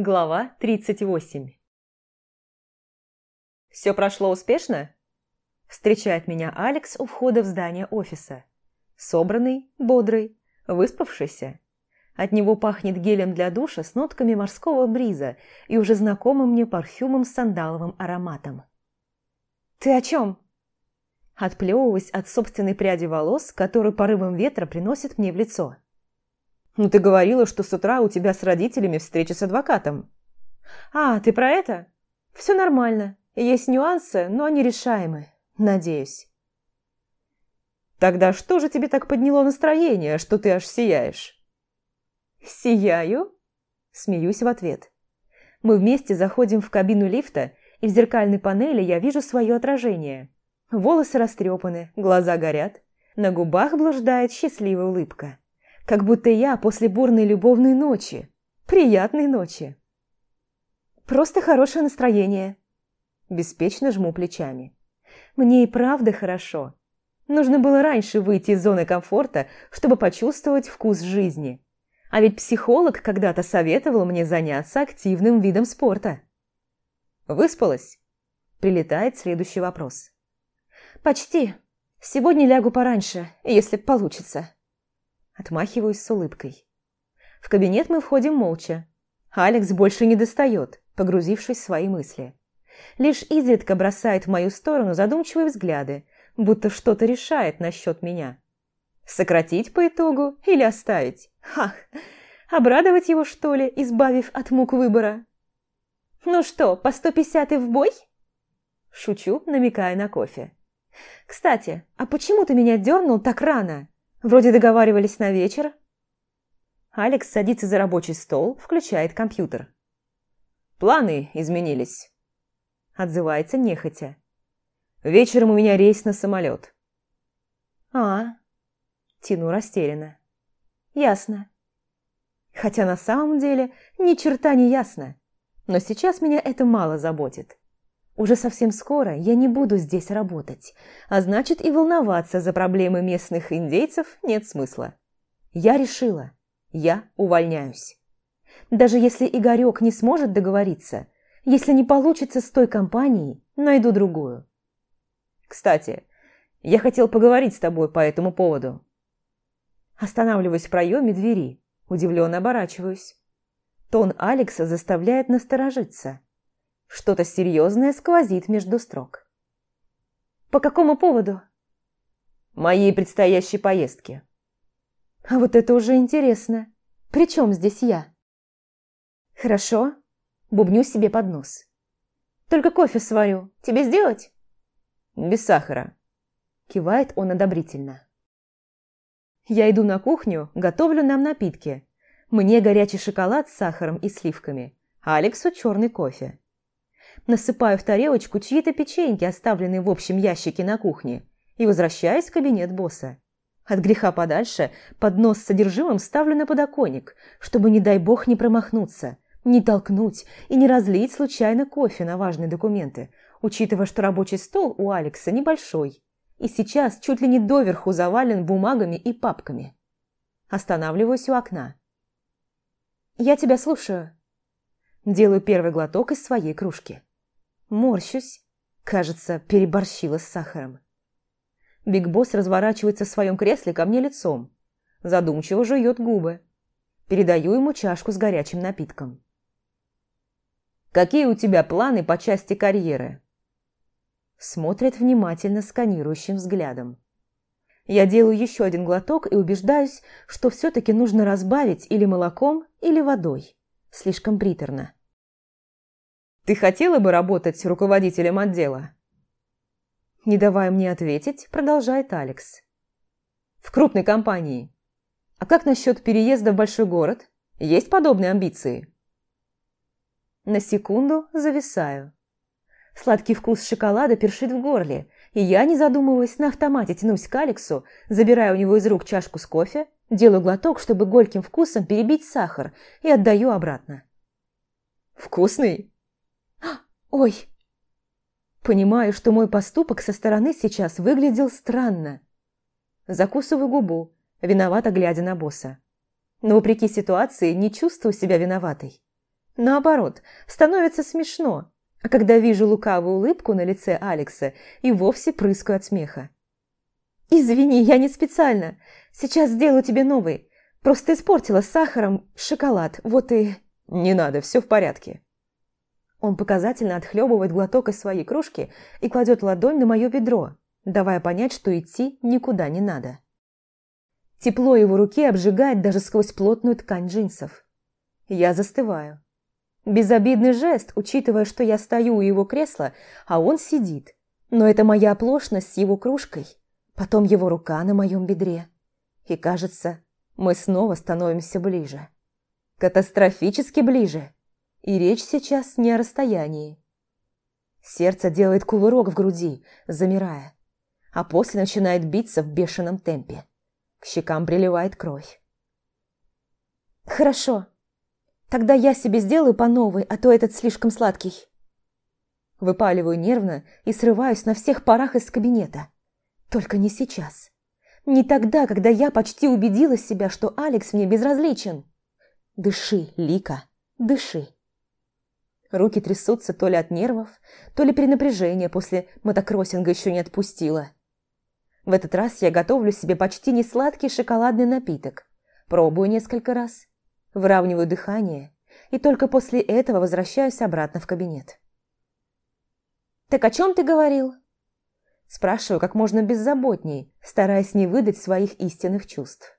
Глава 38 «Все прошло успешно?» Встречает меня Алекс у входа в здание офиса. Собранный, бодрый, выспавшийся. От него пахнет гелем для душа с нотками морского бриза и уже знакомым мне парфюмом с сандаловым ароматом. «Ты о чем?» Отплевываясь от собственной пряди волос, который порывом ветра приносит мне в лицо. «Ну ты говорила, что с утра у тебя с родителями встреча с адвокатом». «А, ты про это?» «Все нормально. Есть нюансы, но они решаемы. Надеюсь». «Тогда что же тебе так подняло настроение, что ты аж сияешь?» «Сияю?» Смеюсь в ответ. Мы вместе заходим в кабину лифта, и в зеркальной панели я вижу свое отражение – Волосы растрепаны, глаза горят, на губах блуждает счастливая улыбка. Как будто я после бурной любовной ночи. Приятной ночи. Просто хорошее настроение. Беспечно жму плечами. Мне и правда хорошо. Нужно было раньше выйти из зоны комфорта, чтобы почувствовать вкус жизни. А ведь психолог когда-то советовал мне заняться активным видом спорта. Выспалась? Прилетает следующий вопрос. «Почти. Сегодня лягу пораньше, если получится». Отмахиваюсь с улыбкой. В кабинет мы входим молча. Алекс больше не достает, погрузившись в свои мысли. Лишь изредка бросает в мою сторону задумчивые взгляды, будто что-то решает насчет меня. Сократить по итогу или оставить? Ха! Обрадовать его, что ли, избавив от мук выбора? «Ну что, по 150 в бой?» Шучу, намекая на кофе. «Кстати, а почему ты меня дернул так рано? Вроде договаривались на вечер?» Алекс садится за рабочий стол, включает компьютер. «Планы изменились», – отзывается нехотя. «Вечером у меня рейс на самолет». «А, тяну растерянно. Ясно. Хотя на самом деле ни черта не ясно. Но сейчас меня это мало заботит. Уже совсем скоро я не буду здесь работать, а значит и волноваться за проблемы местных индейцев нет смысла. Я решила, я увольняюсь. Даже если Игорек не сможет договориться, если не получится с той компанией, найду другую. Кстати, я хотел поговорить с тобой по этому поводу. Останавливаюсь в проеме двери, удивленно оборачиваюсь. Тон Алекса заставляет насторожиться. Что-то серьезное сквозит между строк. «По какому поводу?» «Моей предстоящей поездки». «А вот это уже интересно. При чем здесь я?» «Хорошо», – бубню себе под нос. «Только кофе сварю. Тебе сделать?» «Без сахара», – кивает он одобрительно. Я иду на кухню, готовлю нам напитки. Мне горячий шоколад с сахаром и сливками, а Алексу черный кофе насыпаю в тарелочку чьи-то печеньки, оставленные в общем ящике на кухне, и возвращаюсь в кабинет босса. От греха подальше поднос с содержимым ставлю на подоконник, чтобы, не дай бог, не промахнуться, не толкнуть и не разлить случайно кофе на важные документы, учитывая, что рабочий стол у Алекса небольшой и сейчас чуть ли не доверху завален бумагами и папками. Останавливаюсь у окна. «Я тебя слушаю». Делаю первый глоток из своей кружки. Морщусь. Кажется, переборщила с сахаром. Биг Босс разворачивается в своем кресле ко мне лицом. Задумчиво жует губы. Передаю ему чашку с горячим напитком. «Какие у тебя планы по части карьеры?» Смотрит внимательно сканирующим взглядом. Я делаю еще один глоток и убеждаюсь, что все-таки нужно разбавить или молоком, или водой. Слишком приторно. Ты хотела бы работать руководителем отдела?» Не давая мне ответить, продолжает Алекс. «В крупной компании. А как насчет переезда в большой город? Есть подобные амбиции?» На секунду зависаю. Сладкий вкус шоколада першит в горле, и я, не задумываясь, на автомате тянусь к Алексу, забираю у него из рук чашку с кофе, делаю глоток, чтобы горьким вкусом перебить сахар, и отдаю обратно. «Вкусный?» «Ой!» Понимаю, что мой поступок со стороны сейчас выглядел странно. Закусываю губу, виновато глядя на босса. Но, вопреки ситуации, не чувствую себя виноватой. Наоборот, становится смешно. А когда вижу лукавую улыбку на лице Алекса, и вовсе прыскаю от смеха. «Извини, я не специально. Сейчас сделаю тебе новый. Просто испортила сахаром шоколад, вот и...» «Не надо, все в порядке». Он показательно отхлебывает глоток из своей кружки и кладет ладонь на мое бедро, давая понять, что идти никуда не надо. Тепло его руки обжигает даже сквозь плотную ткань джинсов. Я застываю. Безобидный жест, учитывая, что я стою у его кресла, а он сидит. Но это моя оплошность с его кружкой, потом его рука на моем бедре. И кажется, мы снова становимся ближе. Катастрофически ближе. И речь сейчас не о расстоянии. Сердце делает кувырок в груди, замирая, а после начинает биться в бешеном темпе. К щекам приливает кровь. «Хорошо. Тогда я себе сделаю по новой, а то этот слишком сладкий». Выпаливаю нервно и срываюсь на всех парах из кабинета. Только не сейчас. Не тогда, когда я почти убедила себя, что Алекс мне безразличен. Дыши, Лика, дыши. Руки трясутся то ли от нервов, то ли перенапряжения после мотокроссинга еще не отпустила. В этот раз я готовлю себе почти не сладкий шоколадный напиток. Пробую несколько раз, выравниваю дыхание и только после этого возвращаюсь обратно в кабинет. «Так о чем ты говорил?» Спрашиваю как можно беззаботней, стараясь не выдать своих истинных чувств.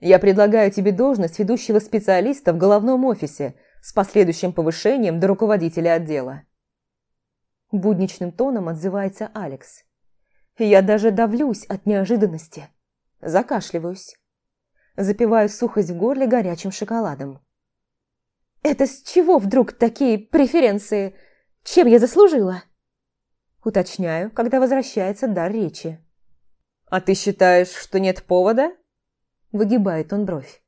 «Я предлагаю тебе должность ведущего специалиста в головном офисе с последующим повышением до руководителя отдела». Будничным тоном отзывается Алекс. Я даже давлюсь от неожиданности. Закашливаюсь. Запиваю сухость в горле горячим шоколадом. «Это с чего вдруг такие преференции? Чем я заслужила?» Уточняю, когда возвращается дар речи. «А ты считаешь, что нет повода?» Выгибает он бровь.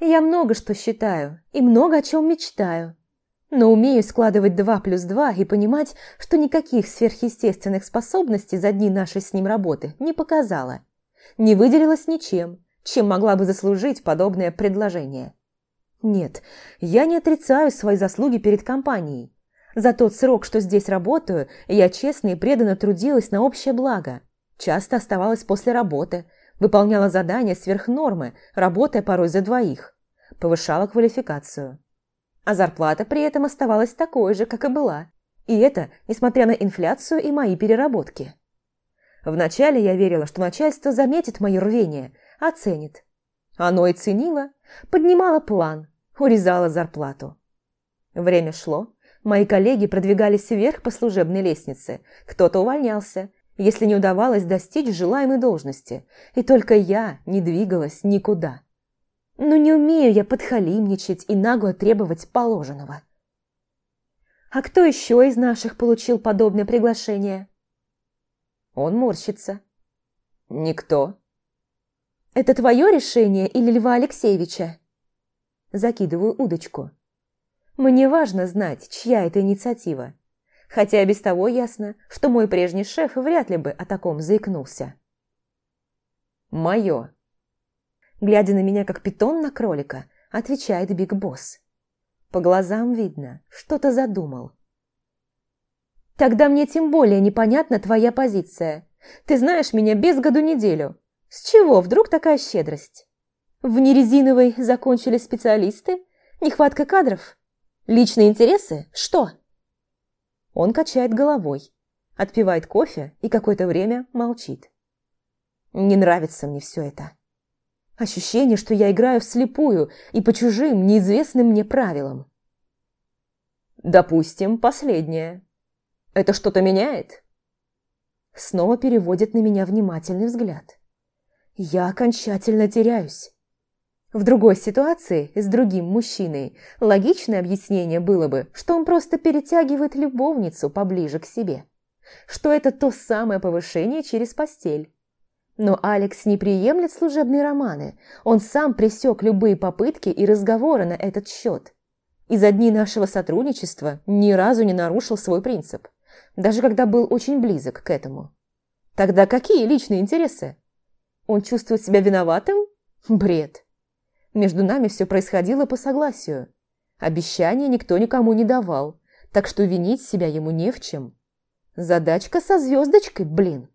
«Я много что считаю и много о чем мечтаю но умею складывать два плюс два и понимать, что никаких сверхъестественных способностей за дни нашей с ним работы не показала. Не выделилась ничем, чем могла бы заслужить подобное предложение. Нет, я не отрицаю свои заслуги перед компанией. За тот срок, что здесь работаю, я честно и преданно трудилась на общее благо. Часто оставалась после работы, выполняла задания сверх нормы, работая порой за двоих. Повышала квалификацию а зарплата при этом оставалась такой же, как и была. И это, несмотря на инфляцию и мои переработки. Вначале я верила, что начальство заметит мое рвение, оценит. Оно и ценило, поднимало план, урезало зарплату. Время шло, мои коллеги продвигались вверх по служебной лестнице, кто-то увольнялся, если не удавалось достичь желаемой должности, и только я не двигалась никуда. Но не умею я подхалимничать и нагло требовать положенного. А кто еще из наших получил подобное приглашение? Он морщится. Никто. Это твое решение или Льва Алексеевича? Закидываю удочку. Мне важно знать, чья это инициатива. Хотя без того ясно, что мой прежний шеф вряд ли бы о таком заикнулся. Мое глядя на меня как питон на кролика, отвечает Биг Босс. По глазам видно, что-то задумал. Тогда мне тем более непонятна твоя позиция. Ты знаешь меня без году неделю. С чего вдруг такая щедрость? В нерезиновой закончили специалисты? Нехватка кадров? Личные интересы? Что? Он качает головой, отпивает кофе и какое-то время молчит. Не нравится мне все это. Ощущение, что я играю вслепую и по чужим, неизвестным мне правилам. Допустим, последнее. Это что-то меняет? Снова переводит на меня внимательный взгляд. Я окончательно теряюсь. В другой ситуации, с другим мужчиной, логичное объяснение было бы, что он просто перетягивает любовницу поближе к себе. Что это то самое повышение через постель. Но Алекс не приемлет служебные романы. Он сам пресек любые попытки и разговоры на этот счет. И за дни нашего сотрудничества ни разу не нарушил свой принцип. Даже когда был очень близок к этому. Тогда какие личные интересы? Он чувствует себя виноватым? Бред. Между нами все происходило по согласию. Обещания никто никому не давал, так что винить себя ему не в чем. Задачка со звездочкой, блин.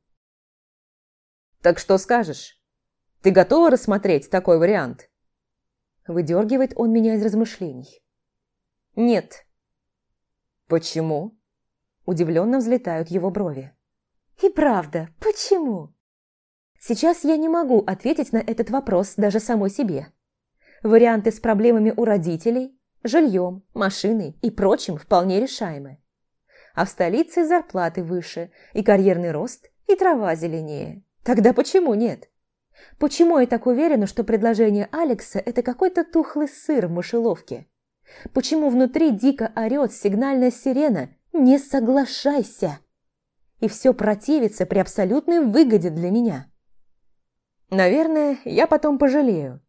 «Так что скажешь? Ты готова рассмотреть такой вариант?» Выдергивает он меня из размышлений. «Нет». «Почему?» Удивленно взлетают его брови. «И правда, почему?» Сейчас я не могу ответить на этот вопрос даже самой себе. Варианты с проблемами у родителей, жильем, машиной и прочим вполне решаемы. А в столице зарплаты выше, и карьерный рост, и трава зеленее. Тогда почему нет? Почему я так уверена, что предложение Алекса – это какой-то тухлый сыр в мышеловке? Почему внутри дико орет сигнальная сирена «Не соглашайся!» И все противится при абсолютной выгоде для меня? Наверное, я потом пожалею.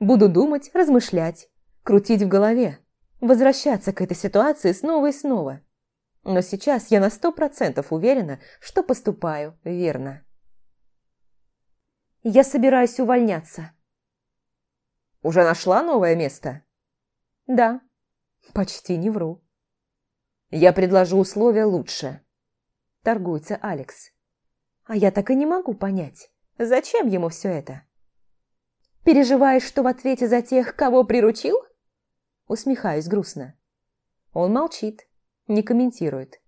Буду думать, размышлять, крутить в голове, возвращаться к этой ситуации снова и снова. Но сейчас я на сто процентов уверена, что поступаю верно. Я собираюсь увольняться. Уже нашла новое место? Да, почти не вру. Я предложу условия лучше. Торгуется Алекс. А я так и не могу понять, зачем ему все это? Переживаешь, что в ответе за тех, кого приручил? Усмехаюсь грустно. Он молчит, не комментирует.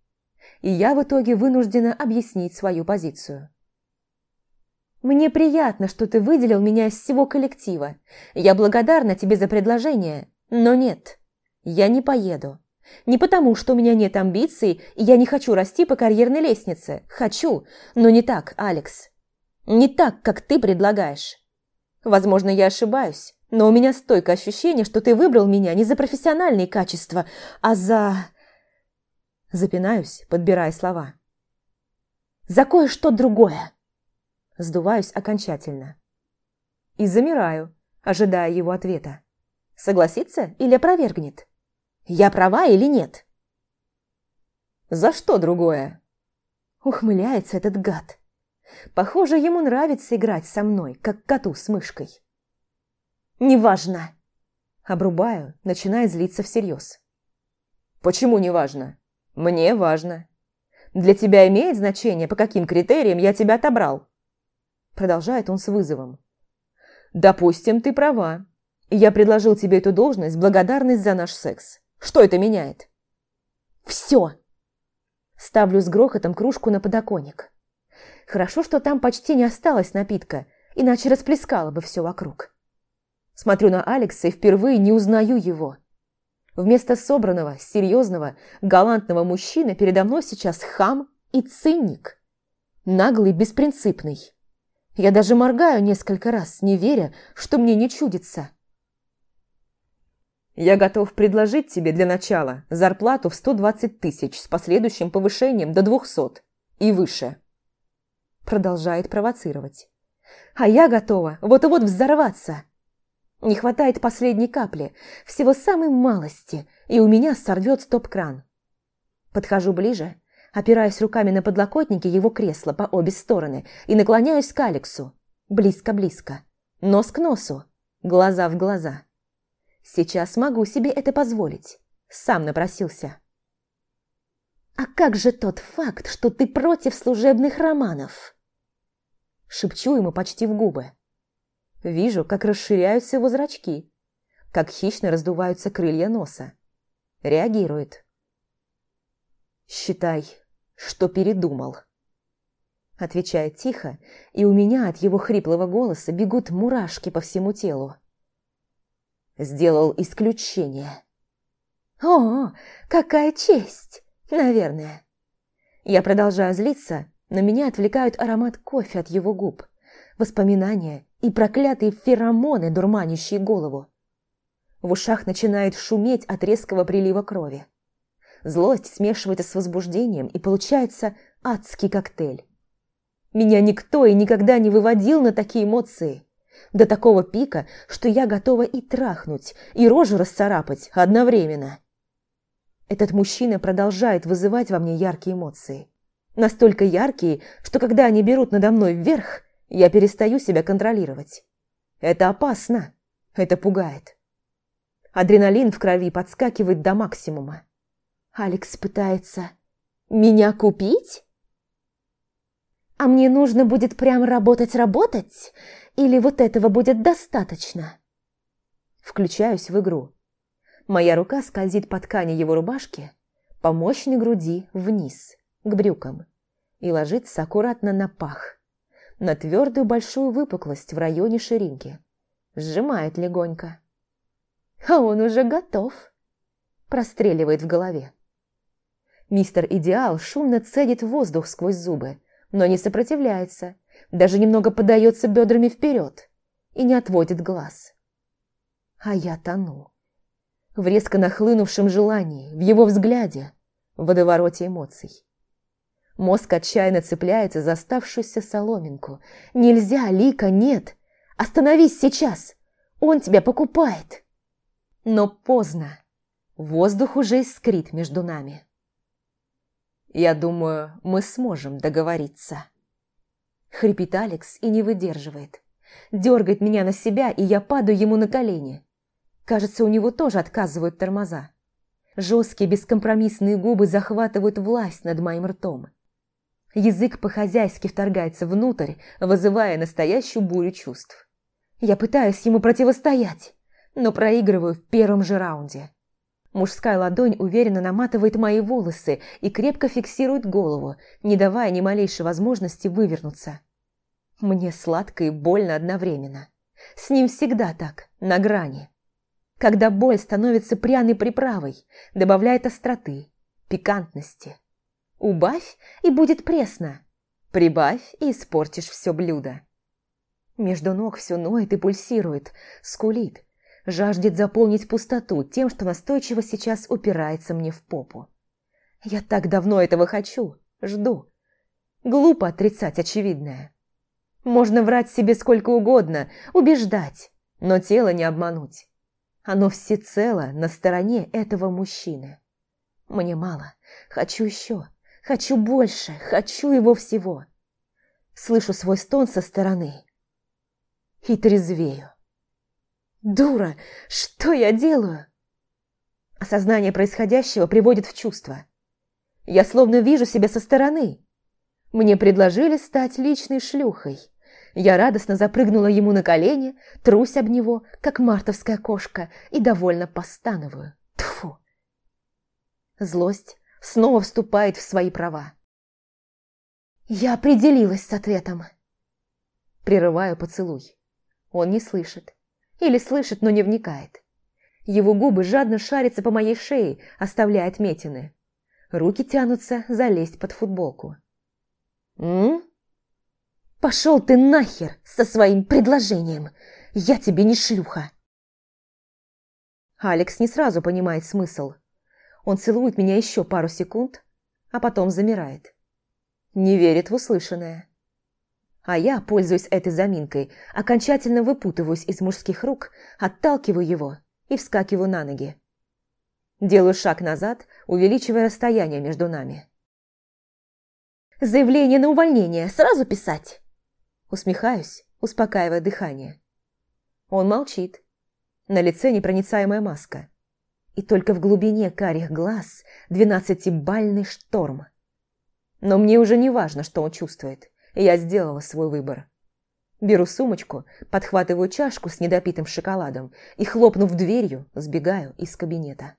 И я в итоге вынуждена объяснить свою позицию. Мне приятно, что ты выделил меня из всего коллектива. Я благодарна тебе за предложение, но нет, я не поеду. Не потому, что у меня нет амбиций, и я не хочу расти по карьерной лестнице. Хочу, но не так, Алекс. Не так, как ты предлагаешь. Возможно, я ошибаюсь, но у меня стойкое ощущение, что ты выбрал меня не за профессиональные качества, а за... Запинаюсь, подбирая слова. За кое-что другое. Сдуваюсь окончательно. И замираю, ожидая его ответа. Согласится или опровергнет? Я права или нет? За что другое? Ухмыляется этот гад. Похоже, ему нравится играть со мной, как коту с мышкой. «Неважно!» Обрубаю, начиная злиться всерьез. «Почему неважно? Мне важно. Для тебя имеет значение, по каким критериям я тебя отобрал?» Продолжает он с вызовом. «Допустим, ты права. Я предложил тебе эту должность благодарность за наш секс. Что это меняет?» «Все!» Ставлю с грохотом кружку на подоконник. Хорошо, что там почти не осталось напитка, иначе расплескало бы все вокруг. Смотрю на Алекса и впервые не узнаю его. Вместо собранного, серьезного, галантного мужчины передо мной сейчас хам и циник. Наглый, беспринципный. Я даже моргаю несколько раз, не веря, что мне не чудится. Я готов предложить тебе для начала зарплату в 120 тысяч с последующим повышением до 200 и выше продолжает провоцировать. А я готова вот-вот взорваться. Не хватает последней капли, всего самой малости, и у меня сорвет стоп-кран. Подхожу ближе, опираясь руками на подлокотники его кресла по обе стороны и наклоняюсь к Алексу. Близко-близко. Нос к носу, глаза в глаза. Сейчас могу себе это позволить. Сам напросился. «А как же тот факт, что ты против служебных романов?» Шепчу ему почти в губы. Вижу, как расширяются его зрачки, как хищно раздуваются крылья носа. Реагирует. «Считай, что передумал». Отвечает тихо, и у меня от его хриплого голоса бегут мурашки по всему телу. Сделал исключение. «О, какая честь! Наверное». Я продолжаю злиться, но меня отвлекают аромат кофе от его губ, воспоминания и проклятые феромоны, дурманящие голову. В ушах начинает шуметь от резкого прилива крови. Злость смешивается с возбуждением, и получается адский коктейль. Меня никто и никогда не выводил на такие эмоции. До такого пика, что я готова и трахнуть, и рожу расцарапать одновременно. Этот мужчина продолжает вызывать во мне яркие эмоции. Настолько яркие, что когда они берут надо мной вверх, я перестаю себя контролировать. Это опасно. Это пугает. Адреналин в крови подскакивает до максимума. Алекс пытается меня купить? А мне нужно будет прям работать-работать? Или вот этого будет достаточно? Включаюсь в игру. Моя рука скользит по ткани его рубашки, по мощной груди вниз, к брюкам, и ложится аккуратно на пах, на твердую большую выпуклость в районе ширинки. Сжимает легонько. А он уже готов. Простреливает в голове. Мистер Идеал шумно цедит воздух сквозь зубы, но не сопротивляется, даже немного подается бедрами вперед и не отводит глаз. А я тону. В резко нахлынувшем желании, в его взгляде, в водовороте эмоций. Мозг отчаянно цепляется за оставшуюся соломинку. «Нельзя, Лика, нет! Остановись сейчас! Он тебя покупает!» Но поздно. Воздух уже искрит между нами. «Я думаю, мы сможем договориться». Хрипит Алекс и не выдерживает. Дергает меня на себя, и я падаю ему на колени. Кажется, у него тоже отказывают тормоза. Жесткие бескомпромиссные губы захватывают власть над моим ртом. Язык по-хозяйски вторгается внутрь, вызывая настоящую бурю чувств. Я пытаюсь ему противостоять, но проигрываю в первом же раунде. Мужская ладонь уверенно наматывает мои волосы и крепко фиксирует голову, не давая ни малейшей возможности вывернуться. Мне сладко и больно одновременно. С ним всегда так, на грани. Когда боль становится пряной приправой, добавляет остроты, пикантности. Убавь, и будет пресно. Прибавь, и испортишь все блюдо. Между ног все ноет и пульсирует, скулит, жаждет заполнить пустоту тем, что настойчиво сейчас упирается мне в попу. Я так давно этого хочу, жду. Глупо отрицать очевидное. Можно врать себе сколько угодно, убеждать, но тело не обмануть. Оно всецело на стороне этого мужчины. Мне мало, хочу еще, хочу больше, хочу его всего. Слышу свой стон со стороны и трезвею. Дура! Что я делаю? Осознание происходящего приводит в чувство. Я словно вижу себя со стороны. Мне предложили стать личной шлюхой. Я радостно запрыгнула ему на колени, трусь об него, как мартовская кошка, и довольно постановую. Тфу. Злость снова вступает в свои права. Я определилась с ответом. Прерываю поцелуй. Он не слышит. Или слышит, но не вникает. Его губы жадно шарятся по моей шее, оставляя отметины. Руки тянутся залезть под футболку. «М? Пошел ты нахер со своим предложением! Я тебе не шлюха!» Алекс не сразу понимает смысл. Он целует меня еще пару секунд, а потом замирает. Не верит в услышанное. А я, пользуясь этой заминкой, окончательно выпутываюсь из мужских рук, отталкиваю его и вскакиваю на ноги. Делаю шаг назад, увеличивая расстояние между нами. «Заявление на увольнение сразу писать?» Усмехаюсь, успокаивая дыхание. Он молчит. На лице непроницаемая маска. И только в глубине карих глаз двенадцатибальный шторм. Но мне уже не важно, что он чувствует. Я сделала свой выбор. Беру сумочку, подхватываю чашку с недопитым шоколадом и, хлопнув дверью, сбегаю из кабинета.